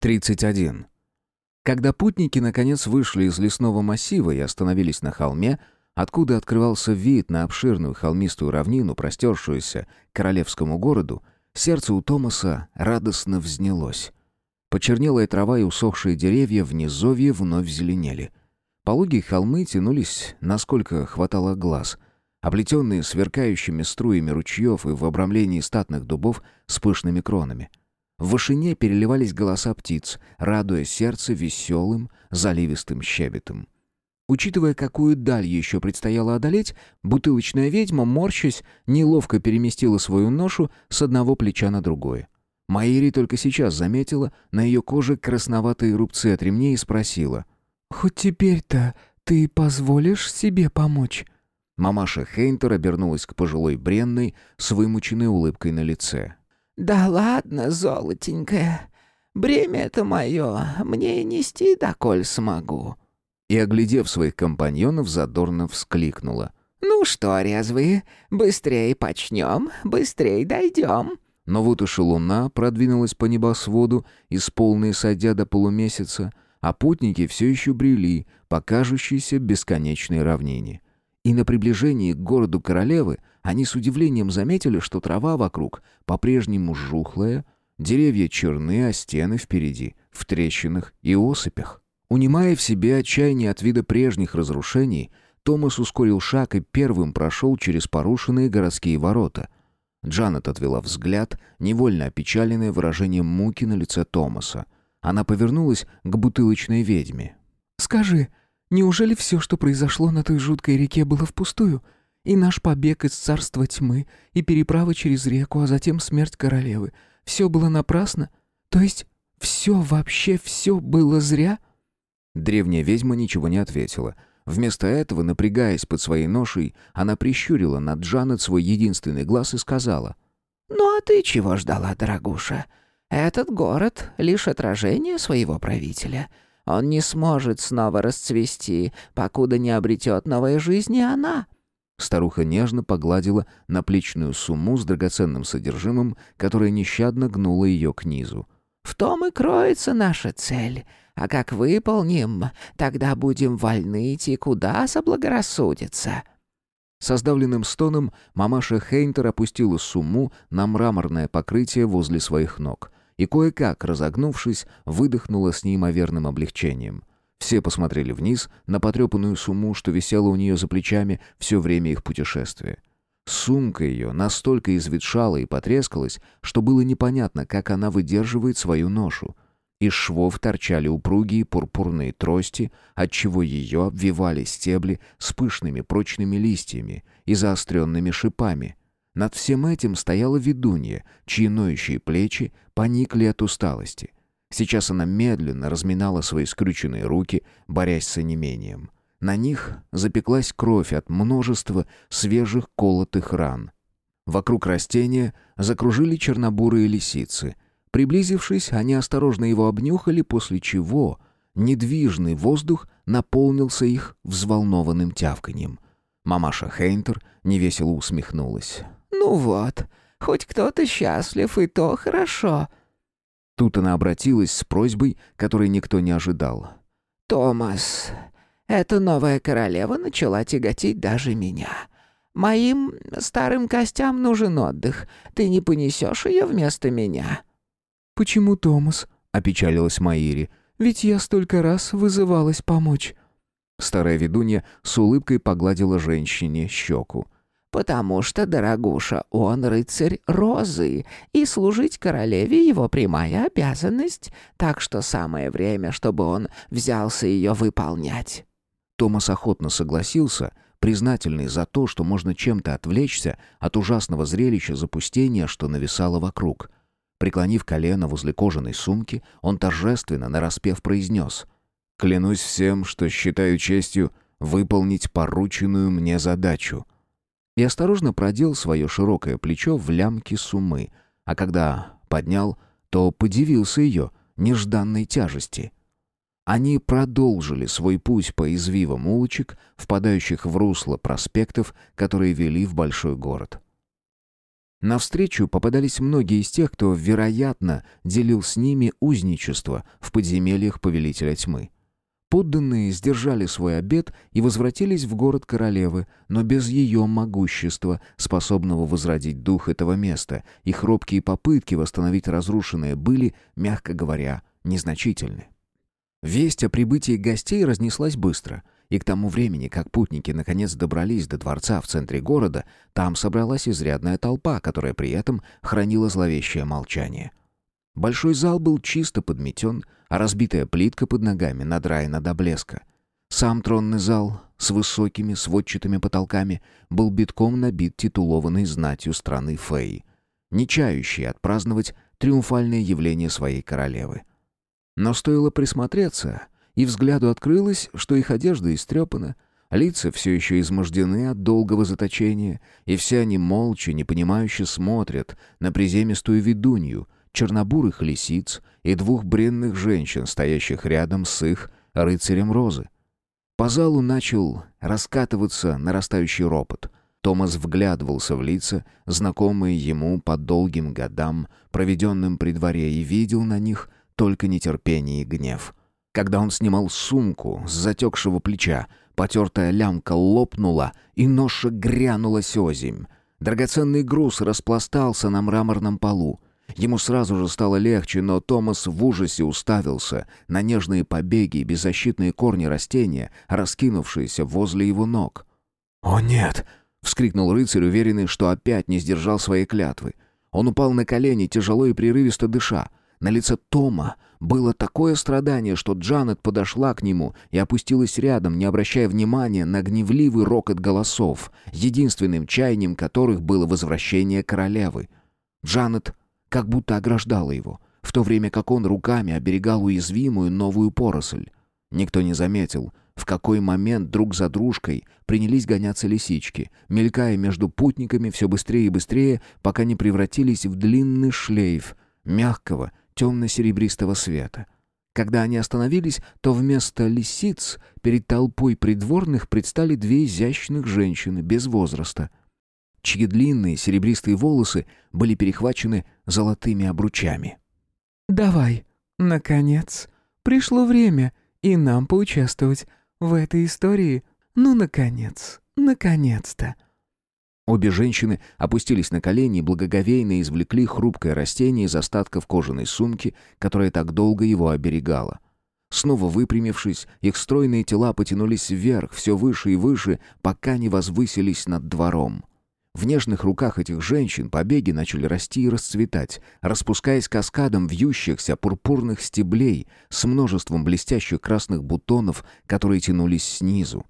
31. Когда путники наконец вышли из лесного массива и остановились на холме, откуда открывался вид на обширную холмистую равнину, простершуюся к королевскому городу, сердце у Томаса радостно взнялось. Почернелая трава и усохшие деревья в низовье вновь зеленели. Пологие холмы тянулись, насколько хватало глаз, облетенные сверкающими струями ручьев и в обрамлении статных дубов с пышными кронами — в вышине переливались голоса птиц, радуя сердце веселым, заливистым щебетом. Учитывая, какую даль еще предстояло одолеть, бутылочная ведьма, морщась, неловко переместила свою ношу с одного плеча на другое. Маири только сейчас заметила на ее коже красноватые рубцы от ремней и спросила. «Хоть теперь-то ты позволишь себе помочь?» Мамаша Хейнтер обернулась к пожилой бренной с вымученной улыбкой на лице. «Да ладно, золотенькая, бремя это мое, мне нести доколь смогу». И, оглядев своих компаньонов, задорно вскликнула. «Ну что, резвые, быстрее почнем, быстрее дойдем». Но вот уж и луна продвинулась по небосводу, из полной сойдя до полумесяца, а путники все еще брели по бесконечной равнине. И на приближении к городу королевы они с удивлением заметили, что трава вокруг по-прежнему жухлая, деревья черны, а стены впереди, в трещинах и осыпях. Унимая в себе отчаяние от вида прежних разрушений, Томас ускорил шаг и первым прошел через порушенные городские ворота. Джанет отвела взгляд, невольно опечаленная выражением муки на лице Томаса. Она повернулась к бутылочной ведьме. «Скажи, неужели все, что произошло на той жуткой реке, было впустую?» И наш побег из царства тьмы, и переправа через реку, а затем смерть королевы. Все было напрасно? То есть все, вообще все было зря?» Древняя ведьма ничего не ответила. Вместо этого, напрягаясь под своей ношей, она прищурила над Джанет свой единственный глаз и сказала. «Ну а ты чего ждала, дорогуша? Этот город — лишь отражение своего правителя. Он не сможет снова расцвести, покуда не обретет новой жизни она». Старуха нежно погладила наплечную сумму с драгоценным содержимым, которая нещадно гнула ее к низу. «В том и кроется наша цель. А как выполним, тогда будем вольны идти куда заблагорассудится». Со сдавленным стоном мамаша Хейнтер опустила сумму на мраморное покрытие возле своих ног и, кое-как разогнувшись, выдохнула с неимоверным облегчением. Все посмотрели вниз на потрепанную сумму, что висела у нее за плечами все время их путешествия. Сумка ее настолько изветшала и потрескалась, что было непонятно, как она выдерживает свою ношу. Из швов торчали упругие пурпурные трости, отчего ее обвивали стебли с пышными прочными листьями и заостренными шипами. Над всем этим стояла ведунья, чьи ноющие плечи поникли от усталости. Сейчас она медленно разминала свои скрюченные руки, борясь с онемением. На них запеклась кровь от множества свежих колотых ран. Вокруг растения закружили чернобурые лисицы. Приблизившись, они осторожно его обнюхали, после чего недвижный воздух наполнился их взволнованным тявканьем. Мамаша Хейнтер невесело усмехнулась. «Ну вот, хоть кто-то счастлив, и то хорошо», Тут она обратилась с просьбой, которой никто не ожидал. «Томас, эта новая королева начала тяготить даже меня. Моим старым костям нужен отдых. Ты не понесешь ее вместо меня?» «Почему Томас?» — опечалилась Маири. «Ведь я столько раз вызывалась помочь». Старая ведунья с улыбкой погладила женщине щеку потому что, дорогуша, он рыцарь Розы, и служить королеве его прямая обязанность, так что самое время, чтобы он взялся ее выполнять». Томас охотно согласился, признательный за то, что можно чем-то отвлечься от ужасного зрелища запустения, что нависало вокруг. Преклонив колено возле кожаной сумки, он торжественно, нараспев, произнес «Клянусь всем, что считаю честью выполнить порученную мне задачу» и осторожно продел свое широкое плечо в лямки сумы, а когда поднял, то подивился ее нежданной тяжести. Они продолжили свой путь по извивам улочек, впадающих в русло проспектов, которые вели в большой город. Навстречу попадались многие из тех, кто, вероятно, делил с ними узничество в подземельях Повелителя Тьмы. Подданные сдержали свой обет и возвратились в город королевы, но без ее могущества, способного возродить дух этого места, и хробкие попытки восстановить разрушенное были, мягко говоря, незначительны. Весть о прибытии гостей разнеслась быстро, и к тому времени, как путники наконец добрались до дворца в центре города, там собралась изрядная толпа, которая при этом хранила зловещее молчание. Большой зал был чисто подметен, а разбитая плитка под ногами надраена до блеска. Сам тронный зал с высокими сводчатыми потолками был битком набит титулованной знатью страны Фэй, не чающей отпраздновать триумфальное явление своей королевы. Но стоило присмотреться, и взгляду открылось, что их одежда истрепана, лица все еще измождены от долгого заточения, и все они молча, непонимающе смотрят на приземистую ведунью, чернобурых лисиц и двух бренных женщин, стоящих рядом с их рыцарем розы. По залу начал раскатываться нарастающий ропот. Томас вглядывался в лица, знакомые ему по долгим годам, проведенным при дворе, и видел на них только нетерпение и гнев. Когда он снимал сумку с затекшего плеча, потертая лямка лопнула, и ноша грянулась озимь. Драгоценный груз распластался на мраморном полу. Ему сразу же стало легче, но Томас в ужасе уставился на нежные побеги и беззащитные корни растения, раскинувшиеся возле его ног. «О нет!» — вскрикнул рыцарь, уверенный, что опять не сдержал своей клятвы. Он упал на колени, тяжело и прерывисто дыша. На лице Тома было такое страдание, что Джанет подошла к нему и опустилась рядом, не обращая внимания на гневливый рокот голосов, единственным чаянием которых было возвращение королевы. Джанет как будто ограждала его, в то время как он руками оберегал уязвимую новую поросль. Никто не заметил, в какой момент друг за дружкой принялись гоняться лисички, мелькая между путниками все быстрее и быстрее, пока не превратились в длинный шлейф мягкого, темно-серебристого света. Когда они остановились, то вместо лисиц перед толпой придворных предстали две изящных женщины без возраста, чьи длинные серебристые волосы были перехвачены золотыми обручами. «Давай, наконец, пришло время и нам поучаствовать в этой истории. Ну, наконец, наконец-то!» Обе женщины опустились на колени и благоговейно извлекли хрупкое растение из остатков кожаной сумки, которая так долго его оберегала. Снова выпрямившись, их стройные тела потянулись вверх, все выше и выше, пока не возвысились над двором. В нежных руках этих женщин побеги начали расти и расцветать, распускаясь каскадом вьющихся пурпурных стеблей с множеством блестящих красных бутонов, которые тянулись снизу.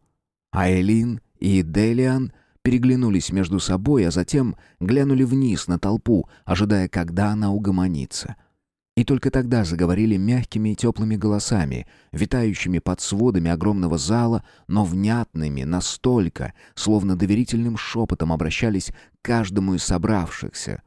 А и Делиан — переглянулись между собой, а затем глянули вниз на толпу, ожидая, когда она угомонится. И только тогда заговорили мягкими и теплыми голосами, витающими под сводами огромного зала, но внятными настолько, словно доверительным шепотом обращались к каждому из собравшихся.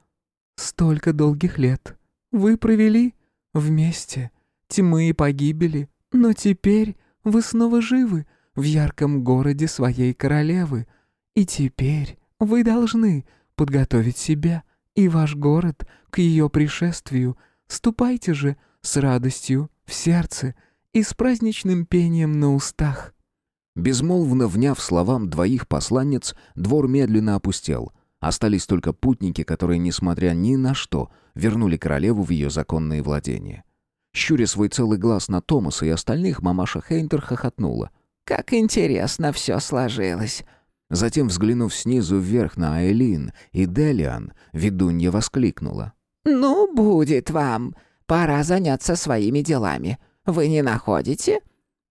«Столько долгих лет вы провели вместе, тьмы и погибели, но теперь вы снова живы в ярком городе своей королевы». И теперь вы должны подготовить себя и ваш город к ее пришествию. Ступайте же с радостью в сердце и с праздничным пением на устах». Безмолвно вняв словам двоих посланниц, двор медленно опустел. Остались только путники, которые, несмотря ни на что, вернули королеву в ее законные владения. Щуря свой целый глаз на Томаса и остальных, мамаша Хейнтер хохотнула. «Как интересно все сложилось!» Затем, взглянув снизу вверх на Айлин и Делиан, ведунья воскликнула. «Ну, будет вам. Пора заняться своими делами. Вы не находите?»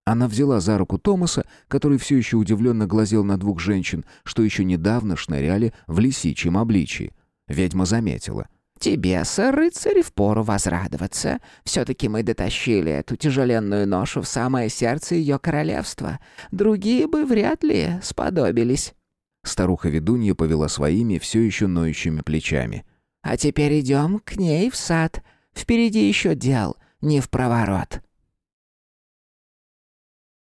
Она взяла за руку Томаса, который все еще удивленно глазел на двух женщин, что еще недавно шныряли в лисичьем обличии. Ведьма заметила. «Тебе, сэр рыцарь, впору возрадоваться. Все-таки мы дотащили эту тяжеленную ношу в самое сердце ее королевства. Другие бы вряд ли сподобились». Старуха-ведунья повела своими все еще ноющими плечами. «А теперь идем к ней в сад. Впереди еще дел, не в проворот».